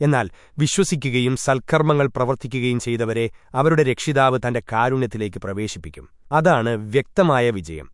എന്നാൽ വിശ്വസിക്കുകയും സൽക്കർമ്മങ്ങൾ പ്രവർത്തിക്കുകയും ചെയ്തവരെ അവരുടെ രക്ഷിതാവ് തന്റെ കാരുണ്യത്തിലേക്ക് പ്രവേശിപ്പിക്കും. അതാണ് വ്യക്തമായ വിജയം.